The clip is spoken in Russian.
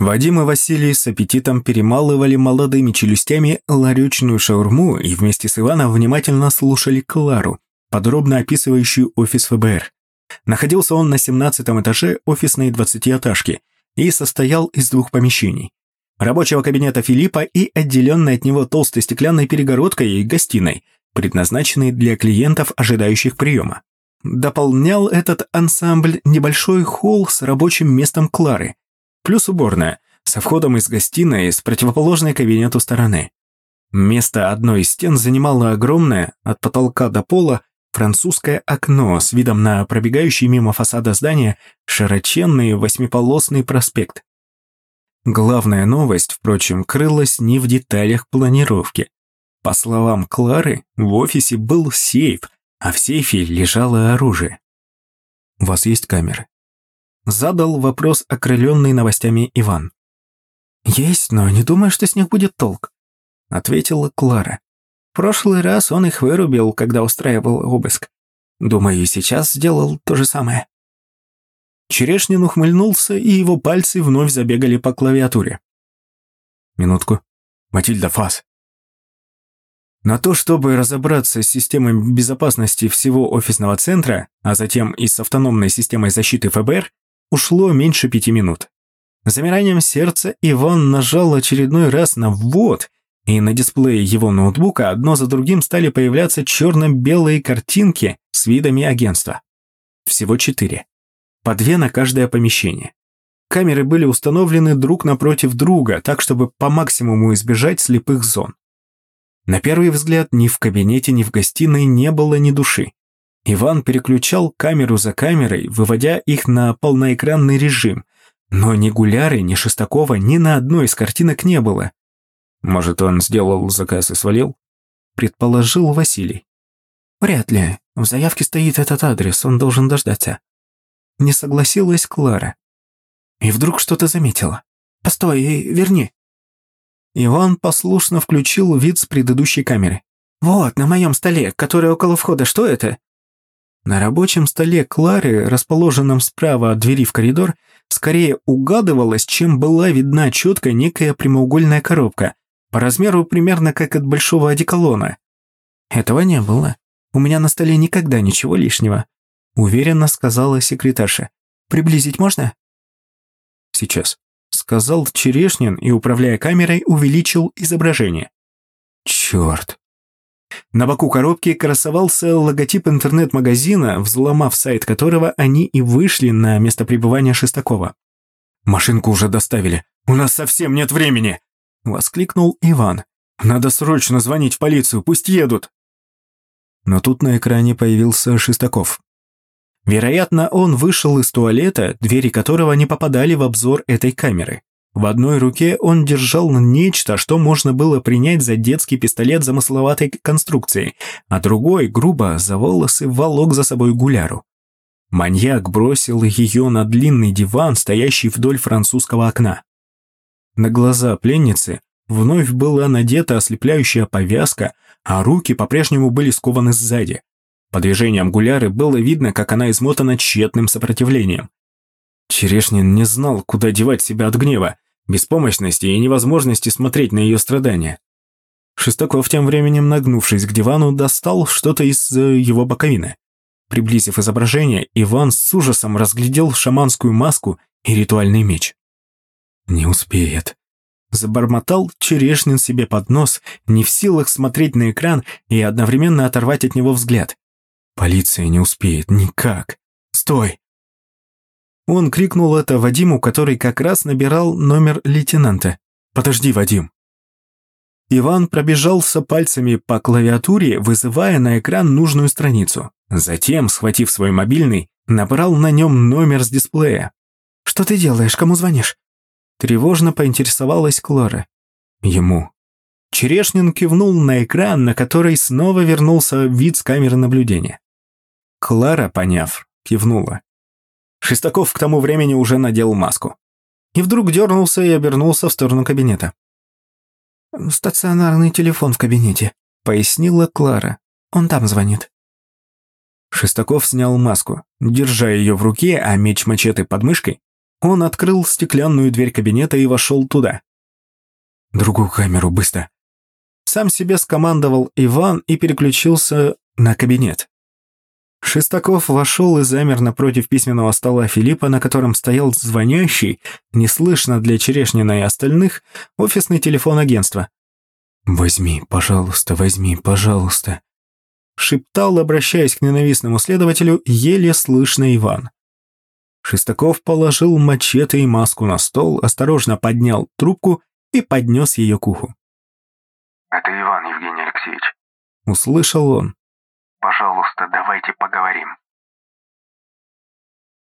Вадим и Василий с аппетитом перемалывали молодыми челюстями ларючную шаурму и вместе с Иваном внимательно слушали Клару, подробно описывающую офис ФБР. Находился он на 17 этаже офисной двадцатиэтажки и состоял из двух помещений. Рабочего кабинета Филиппа и отделенной от него толстой стеклянной перегородкой и гостиной, предназначенной для клиентов, ожидающих приема. Дополнял этот ансамбль небольшой холл с рабочим местом Клары, плюс уборная, со входом из гостиной с противоположной кабинету стороны. Место одной из стен занимало огромное, от потолка до пола, французское окно с видом на пробегающий мимо фасада здания широченный восьмиполосный проспект. Главная новость, впрочем, крылась не в деталях планировки. По словам Клары, в офисе был сейф, а в сейфе лежало оружие. «У вас есть камеры?» Задал вопрос окрыленный новостями Иван. «Есть, но не думаю, что с них будет толк», — ответила Клара. «В прошлый раз он их вырубил, когда устраивал обыск. Думаю, и сейчас сделал то же самое». Черешнин ухмыльнулся, и его пальцы вновь забегали по клавиатуре. «Минутку. Матильда Фас». На то, чтобы разобраться с системой безопасности всего офисного центра, а затем и с автономной системой защиты ФБР, ушло меньше пяти минут. Замиранием сердца Иван нажал очередной раз на «ввод», и на дисплее его ноутбука одно за другим стали появляться черно-белые картинки с видами агентства. Всего четыре. По две на каждое помещение. Камеры были установлены друг напротив друга, так чтобы по максимуму избежать слепых зон. На первый взгляд ни в кабинете, ни в гостиной не было ни души. Иван переключал камеру за камерой, выводя их на полноэкранный режим, но ни Гуляры, ни Шестакова ни на одной из картинок не было. Может, он сделал заказ и свалил? Предположил Василий. Вряд ли. В заявке стоит этот адрес, он должен дождаться. Не согласилась Клара. И вдруг что-то заметила. Постой, верни. Иван послушно включил вид с предыдущей камеры. «Вот, на моем столе, который около входа, что это?» На рабочем столе Клары, расположенном справа от двери в коридор, скорее угадывалась, чем была видна четко некая прямоугольная коробка, по размеру примерно как от большого одеколона. «Этого не было. У меня на столе никогда ничего лишнего», уверенно сказала секретарша. «Приблизить можно?» «Сейчас», сказал Черешнин и, управляя камерой, увеличил изображение. «Черт!» На боку коробки красовался логотип интернет-магазина, взломав сайт которого они и вышли на место пребывания Шестакова. «Машинку уже доставили. У нас совсем нет времени!» – воскликнул Иван. «Надо срочно звонить в полицию, пусть едут!» Но тут на экране появился Шестаков. Вероятно, он вышел из туалета, двери которого не попадали в обзор этой камеры. В одной руке он держал нечто, что можно было принять за детский пистолет замысловатой конструкции, а другой, грубо, за волосы волок за собой гуляру. Маньяк бросил ее на длинный диван, стоящий вдоль французского окна. На глаза пленницы вновь была надета ослепляющая повязка, а руки по-прежнему были скованы сзади. По движениям гуляры было видно, как она измотана тщетным сопротивлением. Черешнин не знал, куда девать себя от гнева, беспомощности и невозможности смотреть на ее страдания. Шестаков тем временем, нагнувшись к дивану, достал что-то из э, его боковины. Приблизив изображение, Иван с ужасом разглядел шаманскую маску и ритуальный меч. «Не успеет», – забормотал Черешнин себе под нос, не в силах смотреть на экран и одновременно оторвать от него взгляд. «Полиция не успеет никак. Стой!» Он крикнул это Вадиму, который как раз набирал номер лейтенанта. «Подожди, Вадим!» Иван пробежался пальцами по клавиатуре, вызывая на экран нужную страницу. Затем, схватив свой мобильный, набрал на нем номер с дисплея. «Что ты делаешь? Кому звонишь?» Тревожно поинтересовалась Клара. Ему. Черешнин кивнул на экран, на который снова вернулся вид с камеры наблюдения. Клара, поняв, кивнула. Шестаков к тому времени уже надел маску. И вдруг дернулся и обернулся в сторону кабинета. «Стационарный телефон в кабинете», — пояснила Клара. «Он там звонит». Шестаков снял маску, держа ее в руке, а меч мачете под мышкой, Он открыл стеклянную дверь кабинета и вошел туда. «Другую камеру, быстро!» Сам себе скомандовал Иван и переключился на кабинет. Шестаков вошел и замер напротив письменного стола Филиппа, на котором стоял звонящий, неслышно для Черешнина и остальных, офисный телефон агентства. «Возьми, пожалуйста, возьми, пожалуйста», шептал, обращаясь к ненавистному следователю, еле слышно Иван. Шестаков положил мачете и маску на стол, осторожно поднял трубку и поднес ее к уху. «Это Иван, Евгений Алексеевич». Услышал он. «Пожалуйста, давайте поговорим».